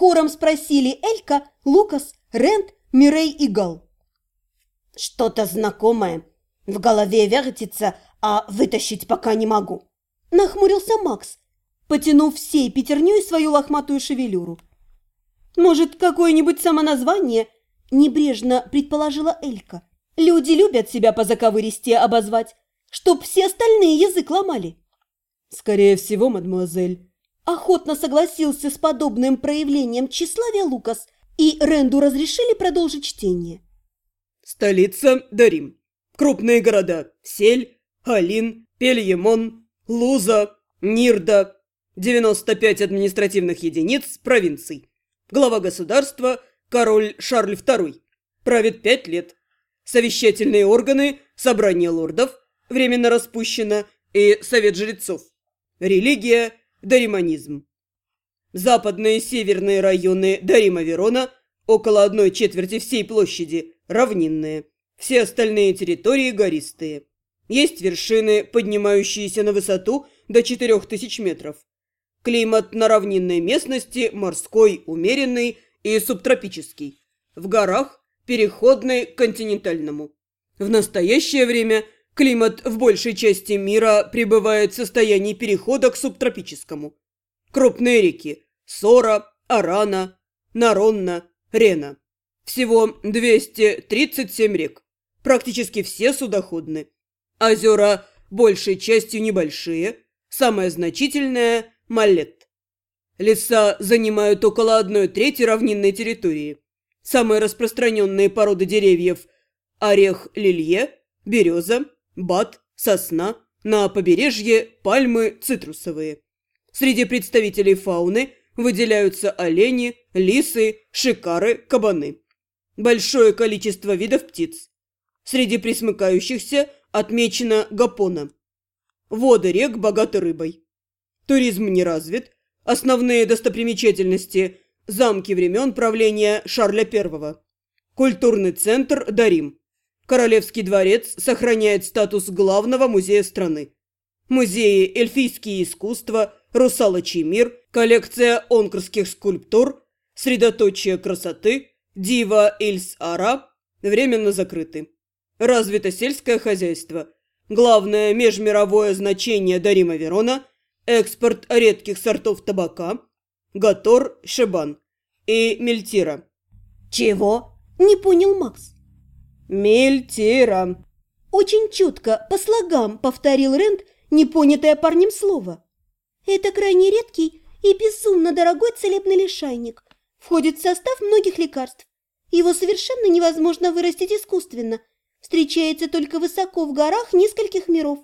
Хором спросили Элька, Лукас, Рент, Мирей и Гал. «Что-то знакомое. В голове вертится, а вытащить пока не могу». Нахмурился Макс, потянув всей пятерней свою лохматую шевелюру. «Может, какое-нибудь самоназвание?» – небрежно предположила Элька. «Люди любят себя по заковыристе обозвать, чтоб все остальные язык ломали». «Скорее всего, мадемуазель». Охотно согласился с подобным проявлением тщеславия Лукас, и Ренду разрешили продолжить чтение. «Столица – Дарим. Крупные города – Сель, Алин, Пельемон, Луза, Нирда, 95 административных единиц провинций. Глава государства – король Шарль II. Правит пять лет. Совещательные органы – собрание лордов, временно распущено, и совет жрецов. Религия – дариманизм. Западные и северные районы Дарима-Верона, около одной четверти всей площади, равнинные. Все остальные территории гористые. Есть вершины, поднимающиеся на высоту до 4000 метров. Климат на равнинной местности морской, умеренный и субтропический. В горах переходный к континентальному. В настоящее время климат в большей части мира пребывает в состоянии перехода к субтропическому. Крупные реки – Сора, Арана, Наронна, Рена. Всего 237 рек. Практически все судоходны. Озера большей частью небольшие, самое значительное Маллет. Леса занимают около одной трети равнинной территории. Самые распространенные породы деревьев – орех лилье, береза, бат, сосна, на побережье – пальмы цитрусовые. Среди представителей фауны выделяются олени, лисы, шикары, кабаны. Большое количество видов птиц. Среди присмыкающихся отмечена гапона. Воды рек богаты рыбой. Туризм не развит. Основные достопримечательности – замки времен правления Шарля I. Культурный центр Дарим. Королевский дворец сохраняет статус главного музея страны. Музеи «Эльфийские искусства», «Русалочий мир», коллекция онкрских скульптур, средоточие красоты, дива Ильс-Ара временно закрыты. Развито сельское хозяйство. Главное межмировое значение Дарима Верона – экспорт редких сортов табака, Гатор, Шибан и Мельтира. «Чего?» – не понял Макс. «Мельтира». Очень чутко, по слогам, повторил Рент непонятое парнем слово. Это крайне редкий и безумно дорогой целебный лишайник. Входит в состав многих лекарств. Его совершенно невозможно вырастить искусственно. Встречается только высоко в горах нескольких миров.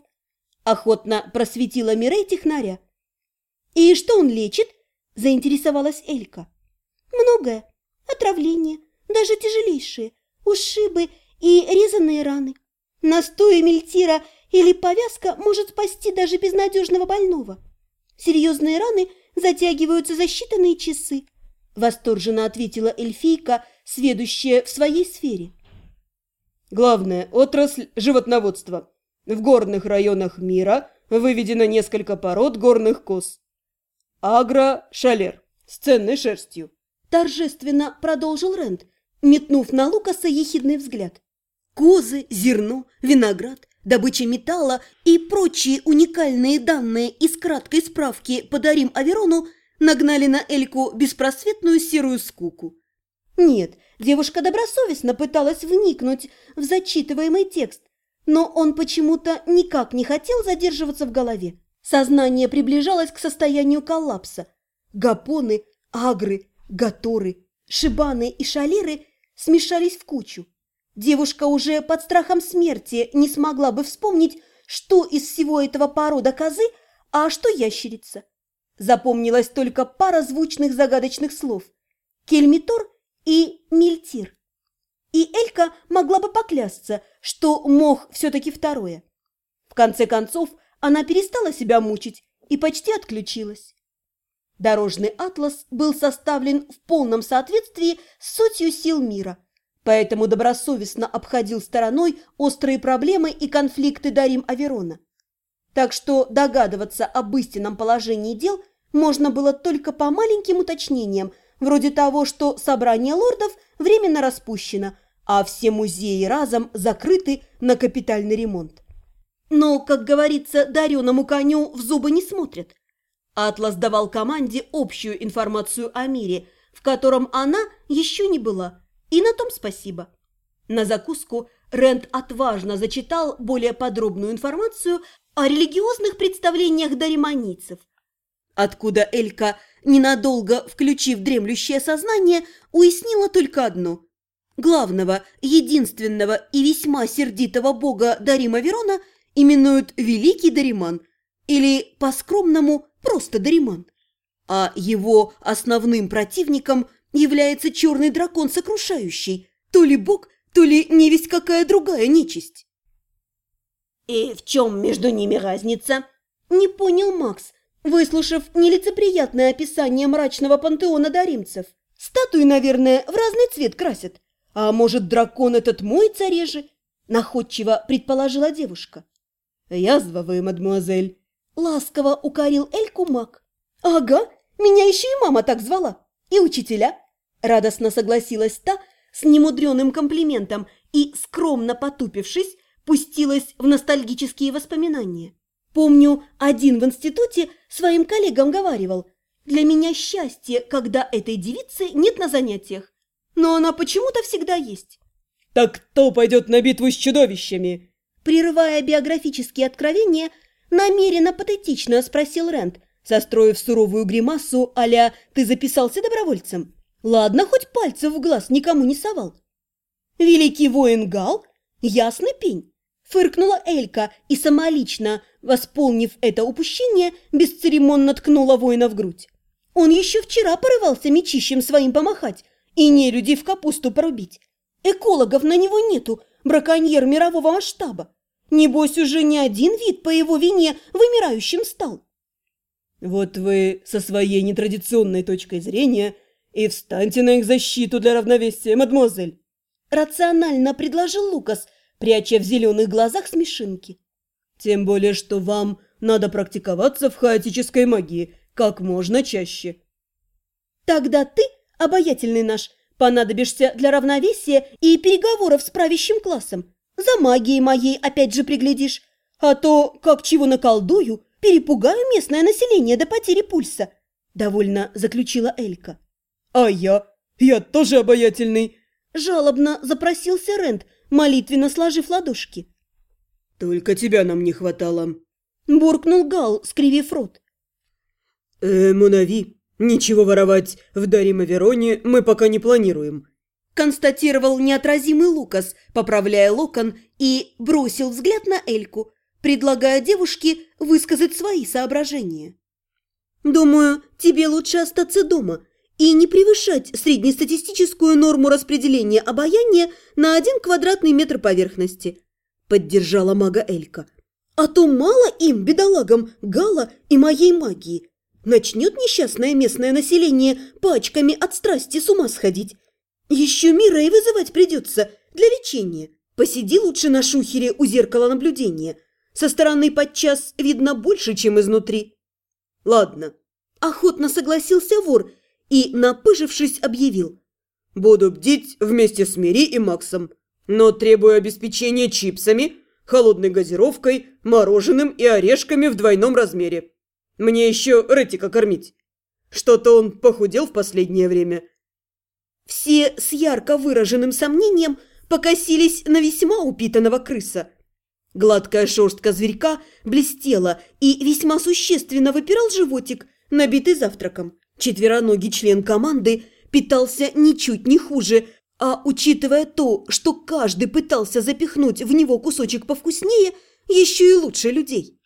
Охотно просветила Мирей технаря. «И что он лечит?» – заинтересовалась Элька. «Многое. Отравление, даже тяжелейшие, ушибы и резанные раны. Настой мельтира или повязка может спасти даже безнадежного больного. Серьезные раны затягиваются за считанные часы», – восторженно ответила эльфийка, сведущая в своей сфере. «Главная отрасль – животноводство», в горных районах мира выведено несколько пород горных коз. Агро-шалер с ценной шерстью. Торжественно продолжил Рент, метнув на Лукаса ехидный взгляд. Козы, зерно, виноград, добыча металла и прочие уникальные данные из краткой справки «Подарим Аверону» нагнали на Эльку беспросветную серую скуку. Нет, девушка добросовестно пыталась вникнуть в зачитываемый текст, но он почему-то никак не хотел задерживаться в голове. Сознание приближалось к состоянию коллапса. Гапоны, агры, гаторы, шибаны и шалеры смешались в кучу. Девушка уже под страхом смерти не смогла бы вспомнить, что из всего этого порода козы, а что ящерица. Запомнилась только пара звучных загадочных слов – кельмитор и мельтир. И Элька могла бы поклясться, что мох все-таки второе. В конце концов, она перестала себя мучить и почти отключилась. Дорожный атлас был составлен в полном соответствии с сутью сил мира, поэтому добросовестно обходил стороной острые проблемы и конфликты Дарим Аверона. Так что догадываться об истинном положении дел можно было только по маленьким уточнениям вроде того, что собрание лордов временно распущено, а все музеи разом закрыты на капитальный ремонт. Но, как говорится, дареному коню в зубы не смотрят. Атлас давал команде общую информацию о мире, в котором она еще не была, и на том спасибо. На закуску Рэнд отважно зачитал более подробную информацию о религиозных представлениях дариманийцев, откуда Элька, ненадолго включив дремлющее сознание, уяснила только одно. Главного, единственного и весьма сердитого бога Дарима Верона именуют Великий Дариман или, по-скромному, просто Дариман. А его основным противником является черный дракон сокрушающий, то ли бог, то ли не весть какая другая нечисть. И в чем между ними разница? Не понял Макс, выслушав нелицеприятное описание мрачного пантеона даримцев. Статуи, наверное, в разный цвет красят. А может, дракон этот мой царежи? Находчиво предположила девушка. Язва вы, мадмуазель. Ласково укорил Эльку Мак. Ага, меня еще и мама так звала. И учителя. Радостно согласилась та с немудреным комплиментом и, скромно потупившись, пустилась в ностальгические воспоминания. Помню, один в институте своим коллегам говаривал, «Для меня счастье, когда этой девицы нет на занятиях, но она почему-то всегда есть». «Так кто пойдет на битву с чудовищами?» Прерывая биографические откровения, намеренно патетично спросил Рент, состроив суровую гримасу а «Ты записался добровольцем?» Ладно, хоть пальцев в глаз никому не совал. Великий воин Гал? Ясный пень. Фыркнула Элька и самолично, восполнив это упущение, бесцеремонно ткнула воина в грудь. Он еще вчера порывался мечищем своим помахать и не людей в капусту порубить. Экологов на него нету, браконьер мирового масштаба. Небось, уже не один вид по его вине вымирающим стал. Вот вы со своей нетрадиционной точкой зрения и встаньте на их защиту для равновесия, мадемуазель. Рационально предложил Лукас, пряча в зеленых глазах смешинки. Тем более, что вам надо практиковаться в хаотической магии как можно чаще. Тогда ты, обаятельный наш, понадобишься для равновесия и переговоров с правящим классом. За магией моей опять же приглядишь. А то, как чего наколдую, перепугаю местное население до потери пульса. Довольно заключила Элька. А я? Я тоже обаятельный. Жалобно запросился Рент, молитвенно сложив ладошки. «Только тебя нам не хватало», – буркнул Гал, скривив рот. «Э, Мунави, ничего воровать в Дарима Вероне мы пока не планируем», – констатировал неотразимый Лукас, поправляя локон и бросил взгляд на Эльку, предлагая девушке высказать свои соображения. «Думаю, тебе лучше остаться дома и не превышать среднестатистическую норму распределения обаяния на один квадратный метр поверхности», – поддержала мага Элька. «А то мало им, бедолагам, Гала и моей магии. Начнет несчастное местное население пачками от страсти с ума сходить. Еще мира и вызывать придется для лечения. Посиди лучше на шухере у зеркала наблюдения. Со стороны подчас видно больше, чем изнутри». «Ладно», – охотно согласился вор – и, напыжившись, объявил. «Буду бдить вместе с Мири и Максом, но требую обеспечения чипсами, холодной газировкой, мороженым и орешками в двойном размере. Мне еще Ретика кормить. Что-то он похудел в последнее время». Все с ярко выраженным сомнением покосились на весьма упитанного крыса. Гладкая шерстка зверька блестела, и весьма существенно выпирал животик, набитый завтраком. Четвероногий член команды питался ничуть не хуже, а учитывая то, что каждый пытался запихнуть в него кусочек повкуснее, еще и лучше людей.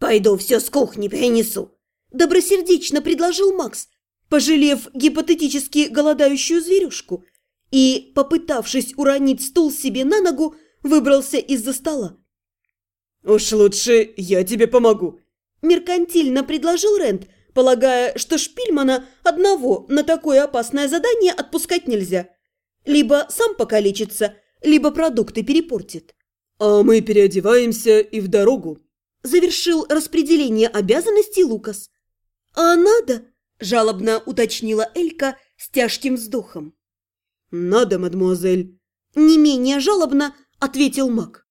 «Пойду все с кухни принесу», – добросердечно предложил Макс, пожалев гипотетически голодающую зверюшку и, попытавшись уронить стул себе на ногу, выбрался из-за стола. «Уж лучше я тебе помогу», – меркантильно предложил Рент – полагая, что Шпильмана одного на такое опасное задание отпускать нельзя. Либо сам покалечится, либо продукты перепортит. «А мы переодеваемся и в дорогу», – завершил распределение обязанностей Лукас. «А надо?» – жалобно уточнила Элька, с тяжким вздохом. «Надо, мадемуазель!» Не менее жалобно ответил маг.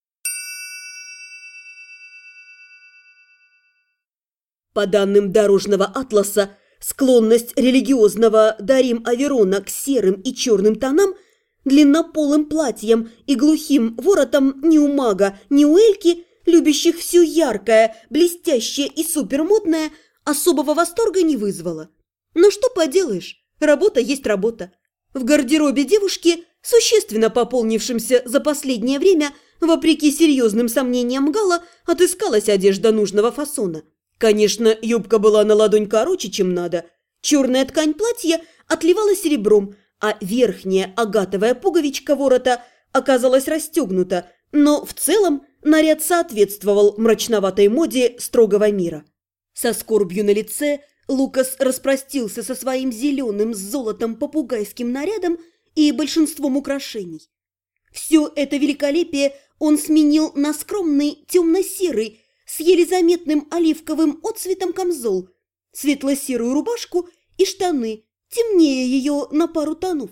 По данным дорожного атласа, склонность религиозного Дарим Аверона к серым и черным тонам, длиннополым платьям и глухим воротам ни у мага, ни у Эльки, любящих все яркое, блестящее и супермодное, особого восторга не вызвала. Но что поделаешь, работа есть работа. В гардеробе девушки, существенно пополнившимся за последнее время, вопреки серьезным сомнениям Гала, отыскалась одежда нужного фасона – Конечно, юбка была на ладонь короче, чем надо. Черная ткань платья отливала серебром, а верхняя агатовая пуговичка ворота оказалась расстегнута, но в целом наряд соответствовал мрачноватой моде строгого мира. Со скорбью на лице Лукас распростился со своим зеленым с золотом попугайским нарядом и большинством украшений. Все это великолепие он сменил на скромный темно-серый, с еле заметным оливковым отцветом камзол, светло-серую рубашку и штаны, темнее ее на пару тонов.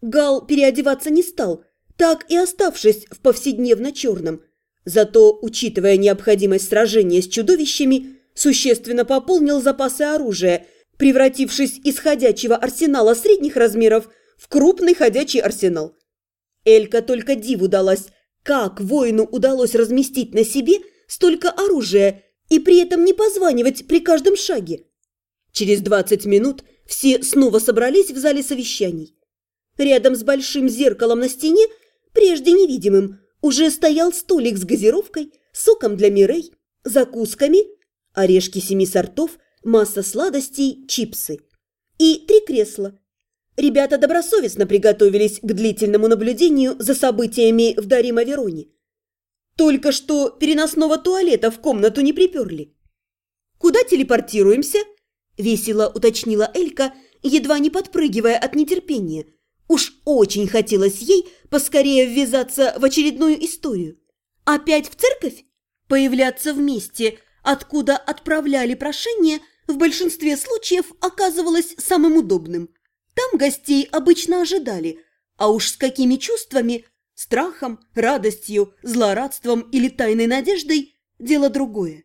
Гал переодеваться не стал, так и оставшись в повседневно черном. Зато, учитывая необходимость сражения с чудовищами, существенно пополнил запасы оружия, превратившись из ходячего арсенала средних размеров в крупный ходячий арсенал. Элька только диву далась, как воину удалось разместить на себе – столько оружия и при этом не позванивать при каждом шаге. Через 20 минут все снова собрались в зале совещаний. Рядом с большим зеркалом на стене, прежде невидимым, уже стоял столик с газировкой, соком для мирей, закусками, орешки семи сортов, масса сладостей, чипсы. И три кресла. Ребята добросовестно приготовились к длительному наблюдению за событиями в Дарима-Вероне. Только что переносного туалета в комнату не приперли. «Куда телепортируемся?» – весело уточнила Элька, едва не подпрыгивая от нетерпения. Уж очень хотелось ей поскорее ввязаться в очередную историю. «Опять в церковь?» Появляться вместе, откуда отправляли прошение, в большинстве случаев оказывалось самым удобным. Там гостей обычно ожидали, а уж с какими чувствами – Страхом, радостью, злорадством или тайной надеждой – дело другое.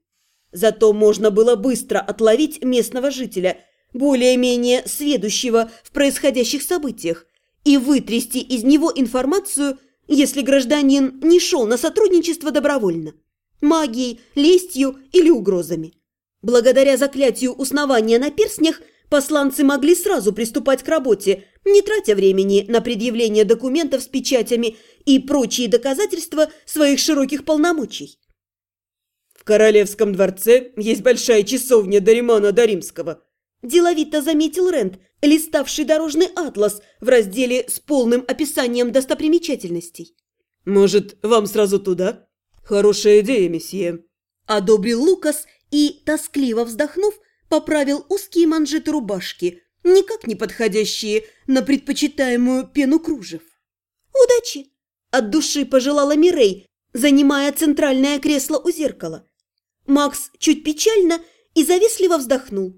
Зато можно было быстро отловить местного жителя, более-менее сведущего в происходящих событиях, и вытрясти из него информацию, если гражданин не шел на сотрудничество добровольно, магией, лестью или угрозами. Благодаря заклятию уснавания на перстнях посланцы могли сразу приступать к работе, не тратя времени на предъявление документов с печатями – и прочие доказательства своих широких полномочий. В королевском дворце есть большая часовня Даримана Даримского. Деловито заметил Рент, листавший дорожный атлас в разделе с полным описанием достопримечательностей. «Может, вам сразу туда?» «Хорошая идея, месье», – одобрил Лукас и, тоскливо вздохнув, поправил узкие манжеты рубашки, никак не подходящие на предпочитаемую пену кружев. «Удачи!» От души пожелала Мирей, занимая центральное кресло у зеркала. Макс чуть печально и завистливо вздохнул.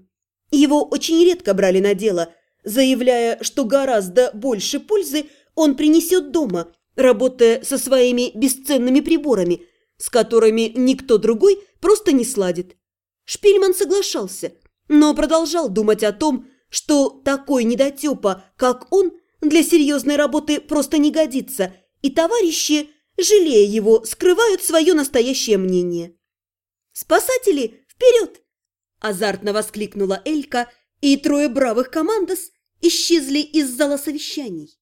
Его очень редко брали на дело, заявляя, что гораздо больше пользы он принесет дома, работая со своими бесценными приборами, с которыми никто другой просто не сладит. Шпильман соглашался, но продолжал думать о том, что такой недотепа, как он, для серьезной работы просто не годится – и товарищи, жалея его, скрывают свое настоящее мнение. «Спасатели, вперед!» – азартно воскликнула Элька, и трое бравых командос исчезли из зала совещаний.